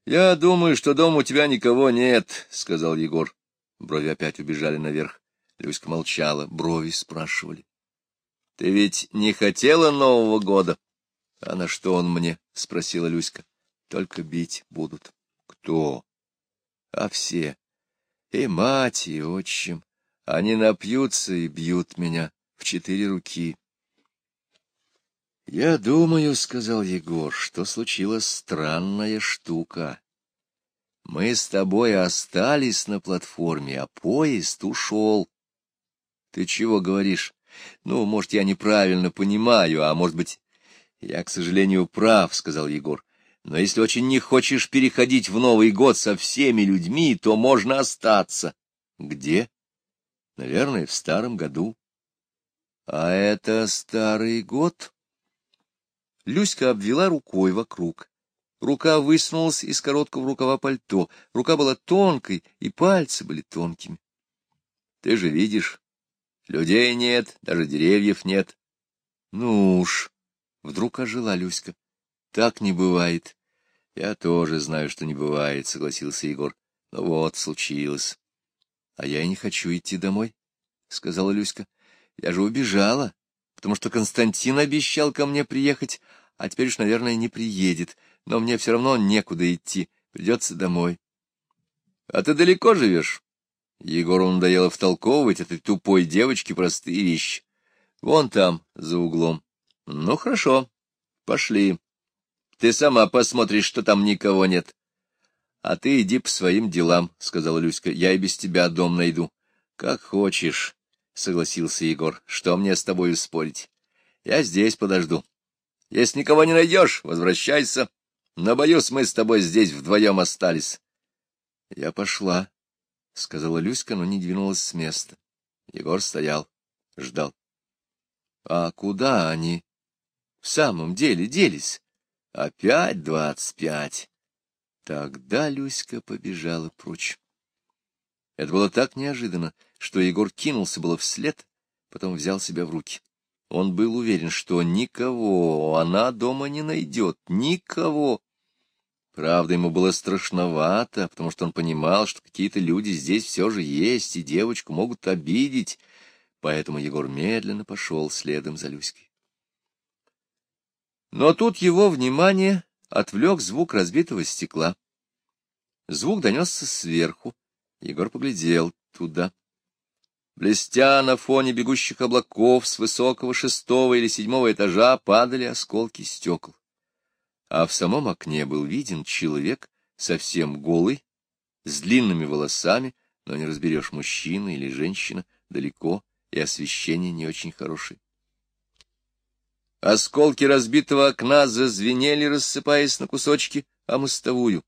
— Я думаю, что дома у тебя никого нет, — сказал Егор. Брови опять убежали наверх. Люська молчала, брови спрашивали. — Ты ведь не хотела Нового года? — А на что он мне? — спросила Люська. — Только бить будут. — Кто? — А все. И мать, и отчим. Они напьются и бьют меня в четыре руки. — Я думаю, — сказал Егор, — что случилась странная штука. Мы с тобой остались на платформе, а поезд ушел. Ты чего говоришь? Ну, может, я неправильно понимаю, а может быть, я, к сожалению, прав, — сказал Егор. Но если очень не хочешь переходить в Новый год со всеми людьми, то можно остаться. Где? Наверное, в старом году. А это старый год? Люська обвела рукой вокруг. Рука высунулась из короткого рукава пальто. Рука была тонкой, и пальцы были тонкими. Ты же видишь, людей нет, даже деревьев нет. Ну уж, вдруг ожила Люська. Так не бывает. Я тоже знаю, что не бывает, согласился Егор. Но вот, случилось. А я и не хочу идти домой, сказала Люська. Я же убежала, потому что Константин обещал ко мне приехать, а теперь уж, наверное, не приедет. Но мне все равно некуда идти, придется домой. — А ты далеко живешь? Егору надоело втолковывать этой тупой девочке простые вещи. Вон там, за углом. Ну, хорошо, пошли. Ты сама посмотришь, что там никого нет. — А ты иди по своим делам, — сказала Люська. — Я и без тебя дом найду. — Как хочешь, — согласился Егор. — Что мне с тобой спорить? Я здесь подожду. Если никого не найдешь, возвращайся. Но, боюсь, мы с тобой здесь вдвоем остались. — Я пошла, — сказала Люська, но не двинулась с места. Егор стоял, ждал. — А куда они в самом деле делись? Опять двадцать пять. Тогда Люська побежала прочь. Это было так неожиданно, что Егор кинулся было вслед, потом взял себя в руки. Он был уверен, что никого она дома не найдет, никого. Правда, ему было страшновато, потому что он понимал, что какие-то люди здесь все же есть, и девочку могут обидеть, поэтому Егор медленно пошел следом за Люськой. Но тут его внимание отвлек звук разбитого стекла. Звук донесся сверху. Егор поглядел туда. Блестя на фоне бегущих облаков с высокого шестого или седьмого этажа падали осколки стекол. А в самом окне был виден человек, совсем голый, с длинными волосами, но не разберешь, мужчина или женщина, далеко, и освещение не очень хорошее. Осколки разбитого окна зазвенели, рассыпаясь на кусочки, а мостовую.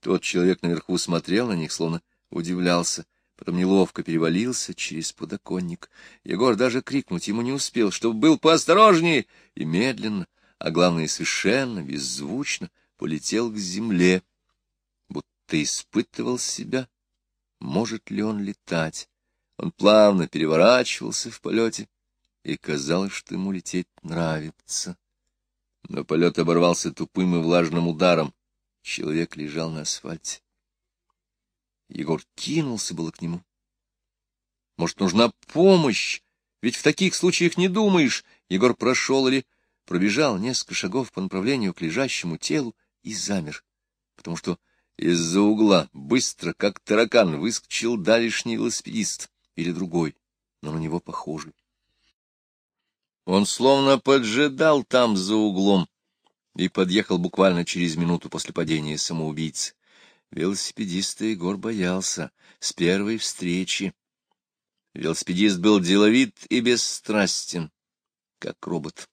Тот человек наверху смотрел на них, словно удивлялся, потом неловко перевалился через подоконник. Егор даже крикнуть ему не успел, чтобы был поосторожнее, и медленно, а главное, совершенно беззвучно полетел к земле, будто испытывал себя, может ли он летать. Он плавно переворачивался в полете, и казалось, что ему лететь нравится. Но полет оборвался тупым и влажным ударом. Человек лежал на асфальте. Егор кинулся было к нему. Может, нужна помощь? Ведь в таких случаях не думаешь. Егор прошел или пробежал несколько шагов по направлению к лежащему телу и замер, потому что из-за угла быстро, как таракан, выскочил давишний велосипедист или другой, но на него похожий. Он словно поджидал там за углом и подъехал буквально через минуту после падения самоубийцы. Велосипедиста Егор боялся с первой встречи. Велосипедист был деловит и бесстрастен, как робот.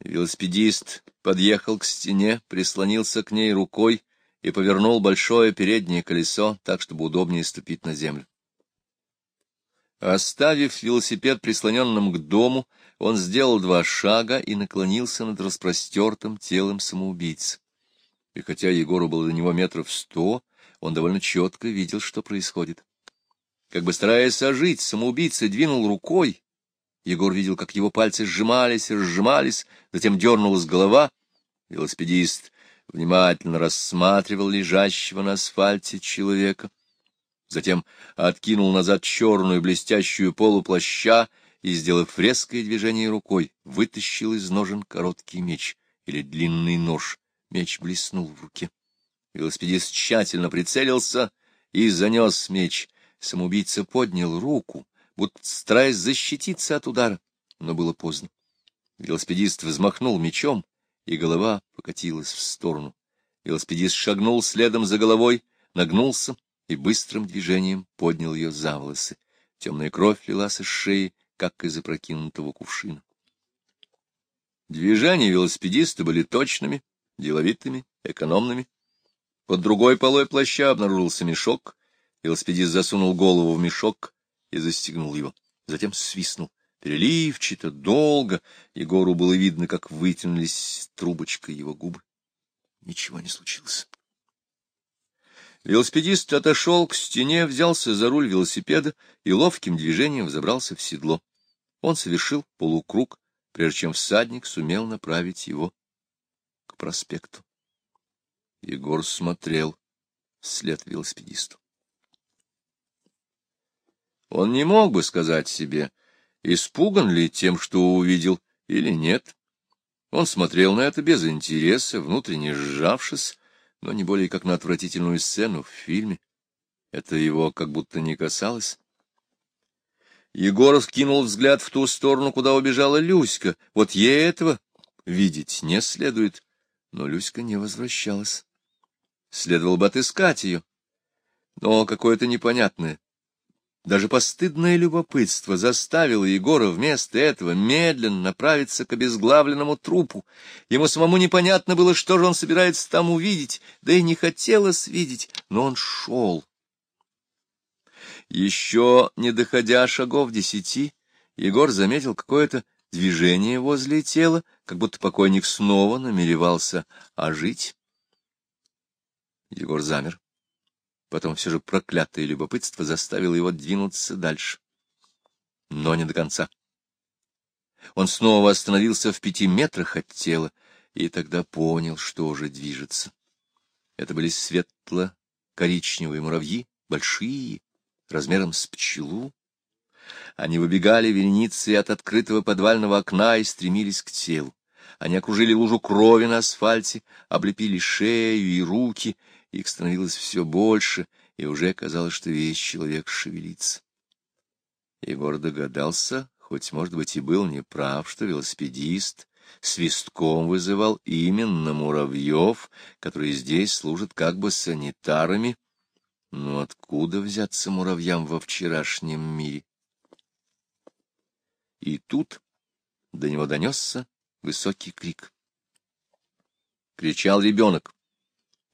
Велосипедист подъехал к стене, прислонился к ней рукой и повернул большое переднее колесо так, чтобы удобнее ступить на землю. Оставив велосипед прислоненным к дому, он сделал два шага и наклонился над распростертым телом самоубийцы. И хотя Егору было до него метров сто, он довольно четко видел, что происходит. Как бы стараясь ожить, самоубийца двинул рукой. Егор видел, как его пальцы сжимались и разжимались, затем дернулась голова. Велосипедист внимательно рассматривал лежащего на асфальте человека, затем откинул назад черную блестящую полуплаща и, сделав резкое движение рукой, вытащил из ножен короткий меч или длинный нож. Меч блеснул в руке. Велосипедист тщательно прицелился и занес меч. Самоубийца поднял руку, будто стараясь защититься от удара, но было поздно. Велосипедист взмахнул мечом, и голова покатилась в сторону. Велосипедист шагнул следом за головой, нагнулся и быстрым движением поднял ее за волосы. Темная кровь лилась из шеи, как из опрокинутого кувшина. Движения велосипедиста были точными, деловитыми, экономными. Под другой полой плаща обнаружился мешок. Велосипедист засунул голову в мешок и застегнул его. Затем свистнул. Переливчато, долго. Егору было видно, как вытянулись трубочкой его губы. Ничего не случилось. Велосипедист отошел к стене, взялся за руль велосипеда и ловким движением взобрался в седло. Он совершил полукруг, прежде чем всадник сумел направить его проспекту. Егор смотрел вслед велосипедисту. Он не мог бы сказать себе, испуган ли тем, что увидел, или нет. Он смотрел на это без интереса, внутренне сжавшись, но не более как на отвратительную сцену в фильме. Это его как будто не касалось. Егор скинул взгляд в ту сторону, куда убежала Люська. Вот ей этого видеть не следует. Но Люська не возвращалась. Следовало бы отыскать ее. Но какое-то непонятное, даже постыдное любопытство заставило Егора вместо этого медленно направиться к обезглавленному трупу. Ему самому непонятно было, что же он собирается там увидеть, да и не хотелось видеть, но он шел. Еще не доходя шагов десяти, Егор заметил какое-то движение возле тела, как будто покойник снова намеревался ожить. Егор замер. Потом все же проклятое любопытство заставило его двинуться дальше. Но не до конца. Он снова остановился в пяти метрах от тела, и тогда понял, что уже движется. Это были светло-коричневые муравьи, большие, размером с пчелу. Они выбегали вереницей от открытого подвального окна и стремились к телу. Они окружили лужу крови на асфальте, облепили шею и руки, их становилось все больше, и уже казалось, что весь человек шевелится. Егор догадался, хоть, может быть, и был неправ, что велосипедист свистком вызывал именно муравьев, которые здесь служат как бы санитарами. Но откуда взяться муравьям во вчерашнем мире? И тут до него донесся высокий крик. Кричал ребенок.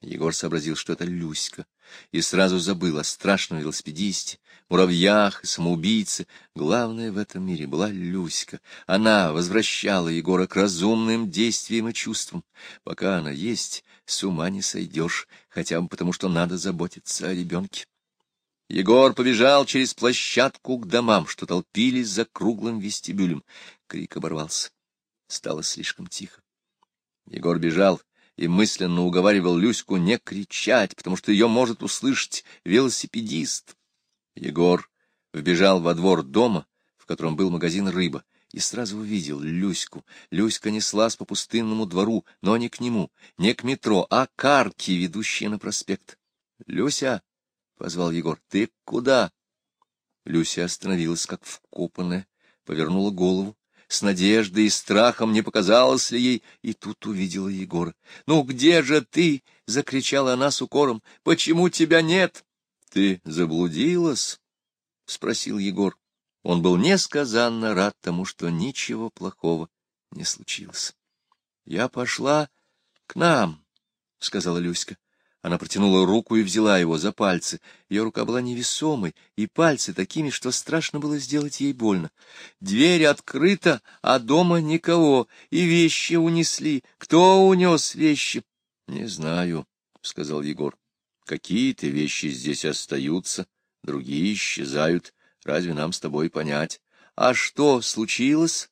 Егор сообразил, что это Люська, и сразу забыл о страшном велосипедисте, муравьях и самоубийце. Главное в этом мире была Люська. Она возвращала Егора к разумным действиям и чувствам. Пока она есть, с ума не сойдешь, хотя бы потому, что надо заботиться о ребенке. Егор побежал через площадку к домам, что толпились за круглым вестибюлем. Крик оборвался. Стало слишком тихо. Егор бежал, и мысленно уговаривал Люську не кричать, потому что ее может услышать велосипедист. Егор вбежал во двор дома, в котором был магазин «Рыба», и сразу увидел Люську. Люська неслась по пустынному двору, но не к нему, не к метро, а к арке, ведущей на проспект. — Люся! — позвал Егор. — Ты куда? Люся остановилась, как вкопанная, повернула голову с надеждой и страхом, не показалось ли ей, и тут увидела Егора. — Ну где же ты? — закричала она с укором. — Почему тебя нет? — Ты заблудилась? — спросил Егор. Он был несказанно рад тому, что ничего плохого не случилось. — Я пошла к нам, — сказала Люська. Она протянула руку и взяла его за пальцы. Ее рука была невесомой, и пальцы такими, что страшно было сделать ей больно. Дверь открыта, а дома никого, и вещи унесли. Кто унес вещи? — Не знаю, — сказал Егор. — Какие-то вещи здесь остаются, другие исчезают. Разве нам с тобой понять? — А что случилось?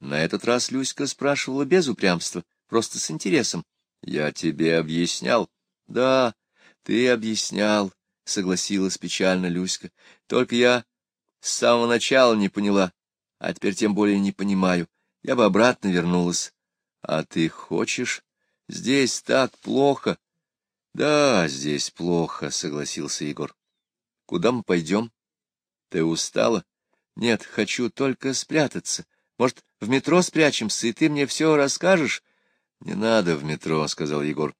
На этот раз Люська спрашивала без упрямства, просто с интересом. — Я тебе объяснял? — Да, ты объяснял, — согласилась печально Люська. — Только я с самого начала не поняла, а теперь тем более не понимаю. Я бы обратно вернулась. — А ты хочешь? Здесь так плохо. — Да, здесь плохо, — согласился Егор. — Куда мы пойдем? Ты устала? — Нет, хочу только спрятаться. Может, в метро спрячемся, и ты мне все расскажешь? — Не надо в метро, — сказал Егор. —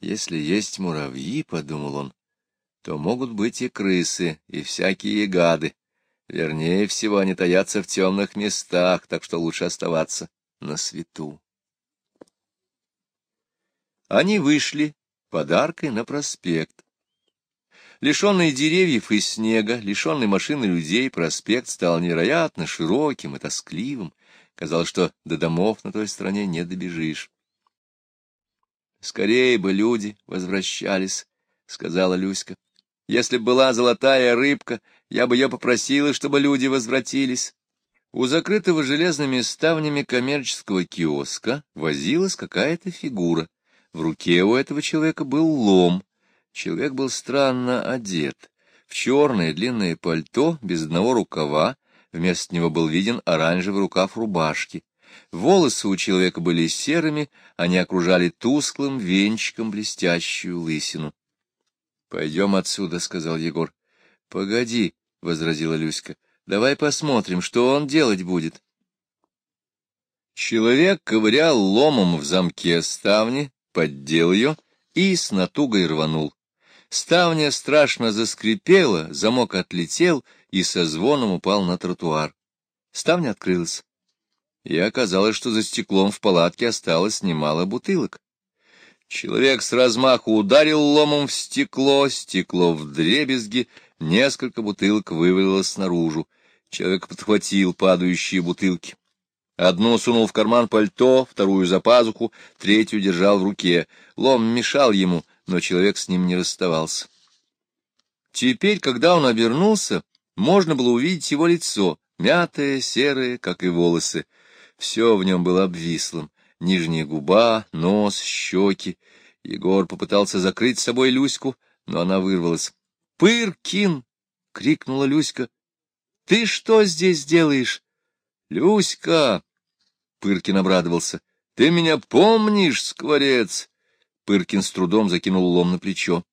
Если есть муравьи, — подумал он, — то могут быть и крысы, и всякие гады. Вернее всего, они таятся в темных местах, так что лучше оставаться на свету. Они вышли подаркой на проспект. Лишенный деревьев и снега, лишенный машин и людей, проспект стал невероятно широким и тоскливым. Казалось, что до домов на той стороне не добежишь. — Скорее бы люди возвращались, — сказала Люська. — Если б была золотая рыбка, я бы ее попросила, чтобы люди возвратились. У закрытого железными ставнями коммерческого киоска возилась какая-то фигура. В руке у этого человека был лом. Человек был странно одет. В черное длинное пальто, без одного рукава, вместо него был виден оранжевый рукав рубашки. Волосы у человека были серыми, они окружали тусклым венчиком блестящую лысину. — Пойдем отсюда, — сказал Егор. — Погоди, — возразила Люська, — давай посмотрим, что он делать будет. Человек ковырял ломом в замке ставни, поддел ее и с натугой рванул. Ставня страшно заскрипела, замок отлетел и со звоном упал на тротуар. Ставня открылась. И оказалось, что за стеклом в палатке осталось немало бутылок. Человек с размаху ударил ломом в стекло, стекло в дребезги, несколько бутылок вывалилось наружу. Человек подхватил падающие бутылки. Одну сунул в карман пальто, вторую за пазуху, третью держал в руке. Лом мешал ему, но человек с ним не расставался. Теперь, когда он обернулся, можно было увидеть его лицо, мятое, серое, как и волосы. Все в нем было обвислым. Нижняя губа, нос, щеки. Егор попытался закрыть собой Люську, но она вырвалась. «Пыркин!» — крикнула Люська. «Ты что здесь делаешь?» «Люська!» Пыркин обрадовался. — Ты меня помнишь, скворец? Пыркин с трудом закинул лом на плечо.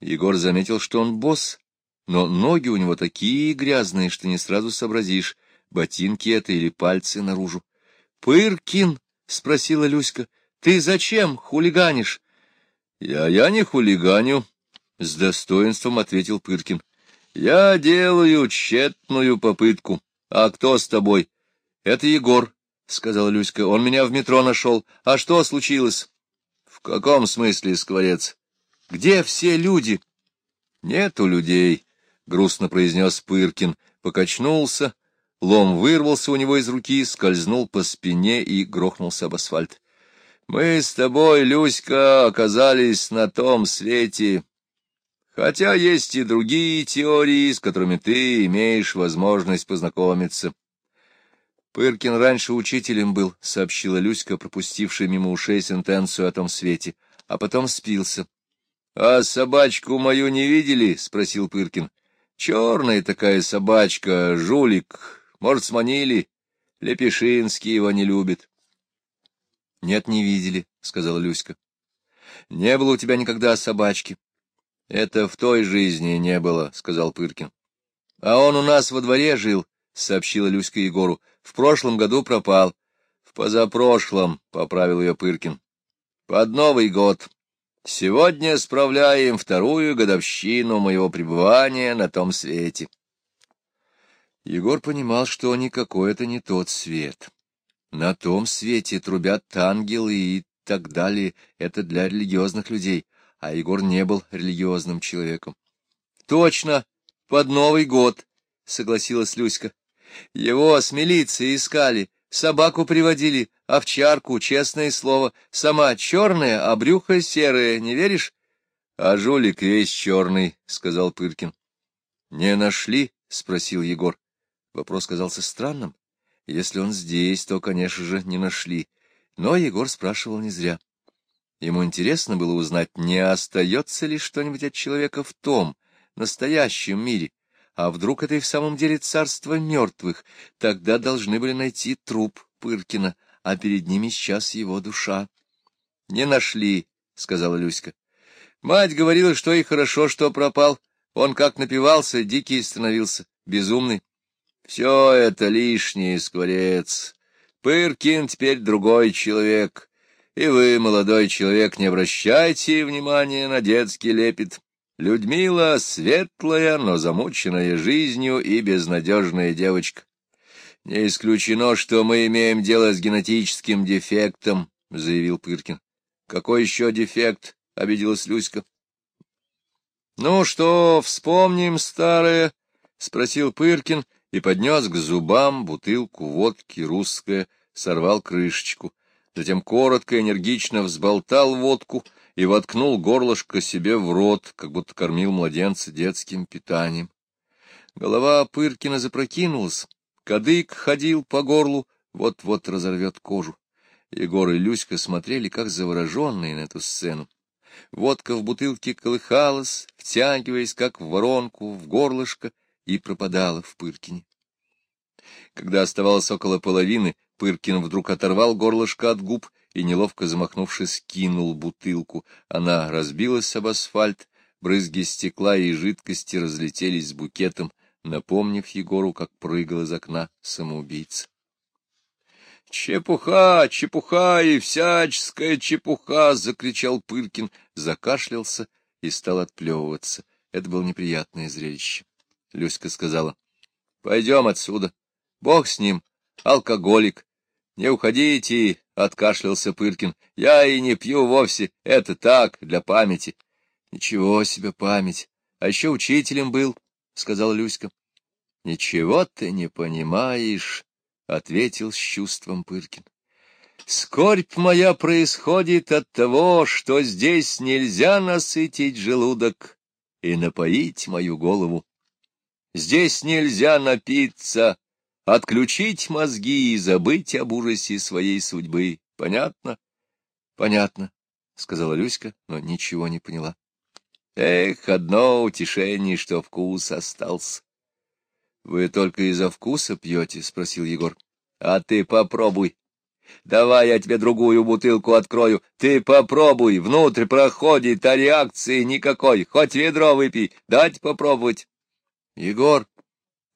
Егор заметил, что он босс, но ноги у него такие грязные, что не сразу сообразишь, ботинки это или пальцы наружу. — Пыркин, — спросила Люська, — ты зачем хулиганишь? — Я, я не хулиганю, — с достоинством ответил Пыркин. — Я делаю тщетную попытку. А кто с тобой? — Это Егор, — сказала Люська. — Он меня в метро нашел. А что случилось? — В каком смысле, скворец? — Где все люди? — Нету людей, — грустно произнес Пыркин, покачнулся, лом вырвался у него из руки, скользнул по спине и грохнулся об асфальт. — Мы с тобой, Люська, оказались на том свете. Хотя есть и другие теории, с которыми ты имеешь возможность познакомиться. — Пыркин раньше учителем был, — сообщила Люська, пропустившая мимо ушей сентенцию о том свете, а потом спился. — А собачку мою не видели? — спросил Пыркин. — Черная такая собачка, жулик. Может, сманили? Лепешинский его не любит. — Нет, не видели, — сказала Люська. — Не было у тебя никогда собачки. — Это в той жизни не было, — сказал Пыркин. — А он у нас во дворе жил, — сообщила Люська Егору. В прошлом году пропал. В позапрошлом, — поправил ее Пыркин. Под Новый год. Сегодня справляем вторую годовщину моего пребывания на том свете. Егор понимал, что никакой это не тот свет. На том свете трубят ангелы и так далее. Это для религиозных людей, а Егор не был религиозным человеком. — Точно, под Новый год, — согласилась Люська. Его с милицией искали, собаку приводили, овчарку, честное слово, сама черная, а брюхо серое, не веришь? — А жулик весь черный, — сказал Пыркин. — Не нашли? — спросил Егор. Вопрос казался странным. Если он здесь, то, конечно же, не нашли. Но Егор спрашивал не зря. Ему интересно было узнать, не остается ли что-нибудь от человека в том, настоящем мире, а вдруг это и в самом деле царство мертвых, тогда должны были найти труп Пыркина, а перед ними сейчас его душа. — Не нашли, — сказала Люська. Мать говорила, что и хорошо, что пропал. Он как напивался, дикий становился, безумный. Все это лишнее, скворец. Пыркин теперь другой человек. И вы, молодой человек, не обращайте внимания на детский лепет. Людмила — светлая, но замученная жизнью и безнадежная девочка. Не исключено, что мы имеем дело с генетическим дефектом, — заявил Пыркин. — Какой еще дефект? — обиделась Люська. — Ну что, вспомним старое? — спросил Пыркин и поднес к зубам бутылку водки русская, сорвал крышечку. Затем коротко и энергично взболтал водку и воткнул горлышко себе в рот, как будто кормил младенца детским питанием. Голова Пыркина запрокинулась, кадык ходил по горлу, вот-вот разорвет кожу. Егор и Люська смотрели, как завороженные на эту сцену. Водка в бутылке колыхалась, втягиваясь, как в воронку, в горлышко, и пропадала в Пыркине. Когда оставалось около половины, Пыркин вдруг оторвал горлышко от губ и, неловко замахнувшись, кинул бутылку. Она разбилась об асфальт, брызги стекла и жидкости разлетелись с букетом, напомнив Егору, как прыгал из окна самоубийца. «Чепуха, чепуха и всяческая чепуха!» — закричал Пыркин, закашлялся и стал отплевываться. Это было неприятное зрелище. Люська сказала, — Пойдем отсюда. Бог с ним, алкоголик. Не уходите, — откашлялся Пыркин. — Я и не пью вовсе, это так, для памяти. — Ничего себе память. А еще учителем был, — сказала Люська. — Ничего ты не понимаешь, — ответил с чувством Пыркин. Скорбь моя происходит от того, что здесь нельзя насытить желудок и напоить мою голову. Здесь нельзя напиться, отключить мозги и забыть об ужасе своей судьбы. Понятно? — Понятно, — сказала Люська, но ничего не поняла. Эх, одно утешение, что вкус остался. — Вы только из-за вкуса пьете? — спросил Егор. — А ты попробуй. Давай я тебе другую бутылку открою. Ты попробуй, внутрь проходит, а реакции никакой. Хоть ведро выпей, дать попробовать. — Егор,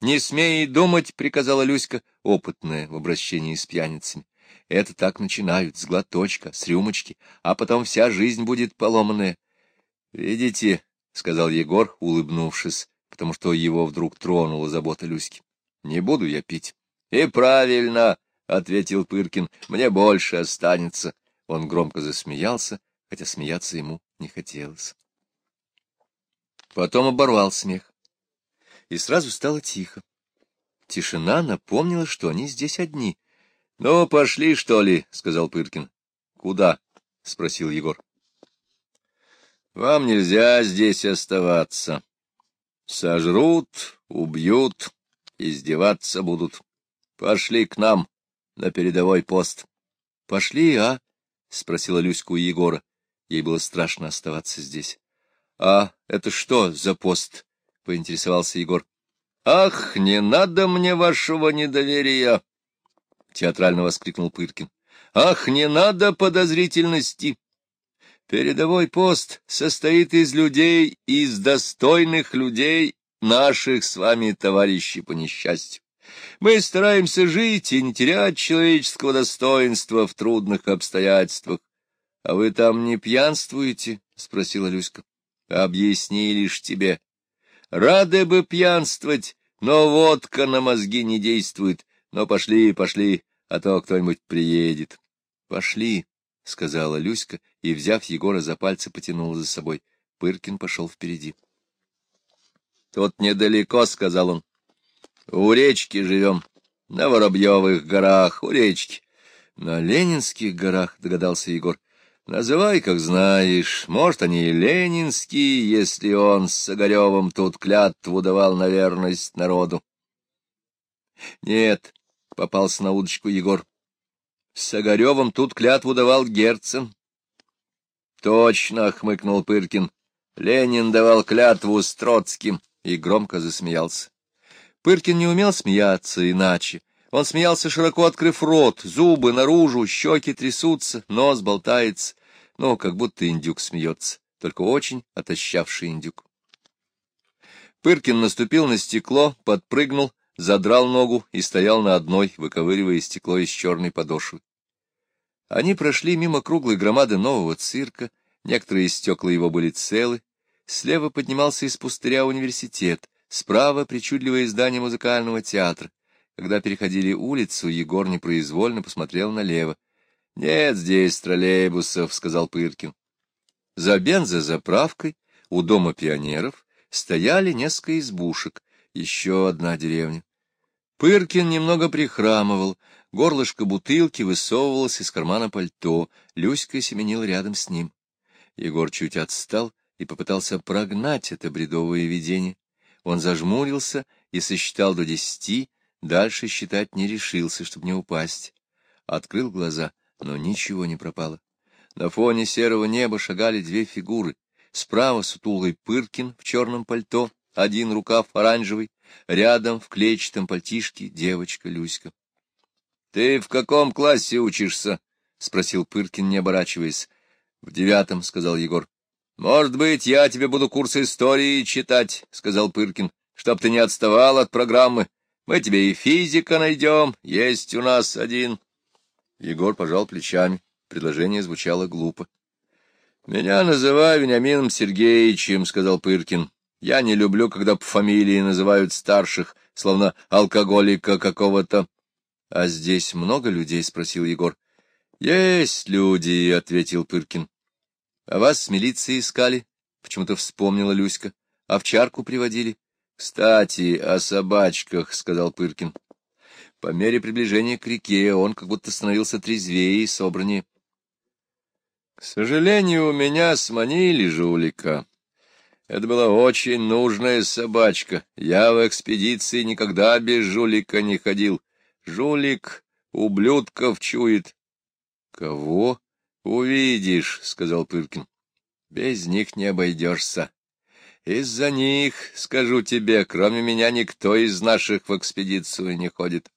не смей думать, — приказала Люська, опытная в обращении с пьяницами. — Это так начинают, с глоточка, с рюмочки, а потом вся жизнь будет поломанная. — Видите, — сказал Егор, улыбнувшись, потому что его вдруг тронула забота Люськи. — Не буду я пить. — И правильно, — ответил Пыркин, — мне больше останется. Он громко засмеялся, хотя смеяться ему не хотелось. Потом оборвал смех. И сразу стало тихо. Тишина напомнила, что они здесь одни. — Ну, пошли, что ли, — сказал Пыркин. — Куда? — спросил Егор. — Вам нельзя здесь оставаться. Сожрут, убьют, издеваться будут. Пошли к нам на передовой пост. — Пошли, а? — спросила Люська у Егора. Ей было страшно оставаться здесь. — А это что за пост? — поинтересовался Егор. — Ах, не надо мне вашего недоверия! — театрально воскликнул Пыркин. — Ах, не надо подозрительности! Передовой пост состоит из людей, из достойных людей, наших с вами товарищей по несчастью. Мы стараемся жить и не терять человеческого достоинства в трудных обстоятельствах. — А вы там не пьянствуете? — спросила Люська. — Объясни лишь тебе. Рады бы пьянствовать, но водка на мозги не действует. Но пошли, пошли, а то кто-нибудь приедет. — Пошли, — сказала Люська и, взяв Егора за пальцы, потянула за собой. Пыркин пошел впереди. — Тут недалеко, — сказал он. — У речки живем, на Воробьевых горах, у речки. — На Ленинских горах, — догадался Егор. — Называй, как знаешь. Может, они и ленинские, если он с Огаревым тут клятву давал на верность народу. — Нет, — попался на удочку Егор. С Огаревым тут клятву давал Герцен. — Точно, — хмыкнул Пыркин. Ленин давал клятву с Троцким и громко засмеялся. Пыркин не умел смеяться иначе. Он смеялся, широко открыв рот, зубы наружу, щеки трясутся, нос болтается, ну, как будто индюк смеется, только очень отощавший индюк. Пыркин наступил на стекло, подпрыгнул, задрал ногу и стоял на одной, выковыривая стекло из черной подошвы. Они прошли мимо круглой громады нового цирка, некоторые стекла его были целы, слева поднимался из пустыря университет, справа причудливое здание музыкального театра. Когда переходили улицу, Егор непроизвольно посмотрел налево. — Нет здесь троллейбусов, — сказал Пыркин. За бензозаправкой у дома пионеров стояли несколько избушек, еще одна деревня. Пыркин немного прихрамывал, горлышко бутылки высовывалось из кармана пальто, Люська семенила рядом с ним. Егор чуть отстал и попытался прогнать это бредовое видение. Он зажмурился и сосчитал до десяти, дальше считать не решился, чтобы не упасть. Открыл глаза, но ничего не пропало. На фоне серого неба шагали две фигуры. Справа сутулый Пыркин в черном пальто, один рукав оранжевый, рядом в клетчатом пальтишке девочка Люська. — Ты в каком классе учишься? — спросил Пыркин, не оборачиваясь. — В девятом, — сказал Егор. — Может быть, я тебе буду курс истории читать, — сказал Пыркин, — чтоб ты не отставал от программы. Мы тебе и физика найдем, есть у нас один. Егор пожал плечами. Предложение звучало глупо. — Меня называй Вениамином Сергеевичем, — сказал Пыркин. — Я не люблю, когда по фамилии называют старших, словно алкоголика какого-то. — А здесь много людей? — спросил Егор. — Есть люди, — ответил Пыркин. — А вас с милицией искали? — почему-то вспомнила Люська. — Овчарку приводили? — Кстати, о собачках, — сказал Пыркин. По мере приближения к реке он как будто становился трезвее и собраннее. К сожалению, у меня сманили жулика. Это была очень нужная собачка. Я в экспедиции никогда без жулика не ходил. Жулик ублюдков чует. — Кого? — Увидишь, — сказал Пыркин. — Без них не обойдешься. Из-за них, скажу тебе, кроме меня никто из наших в экспедицию не ходит.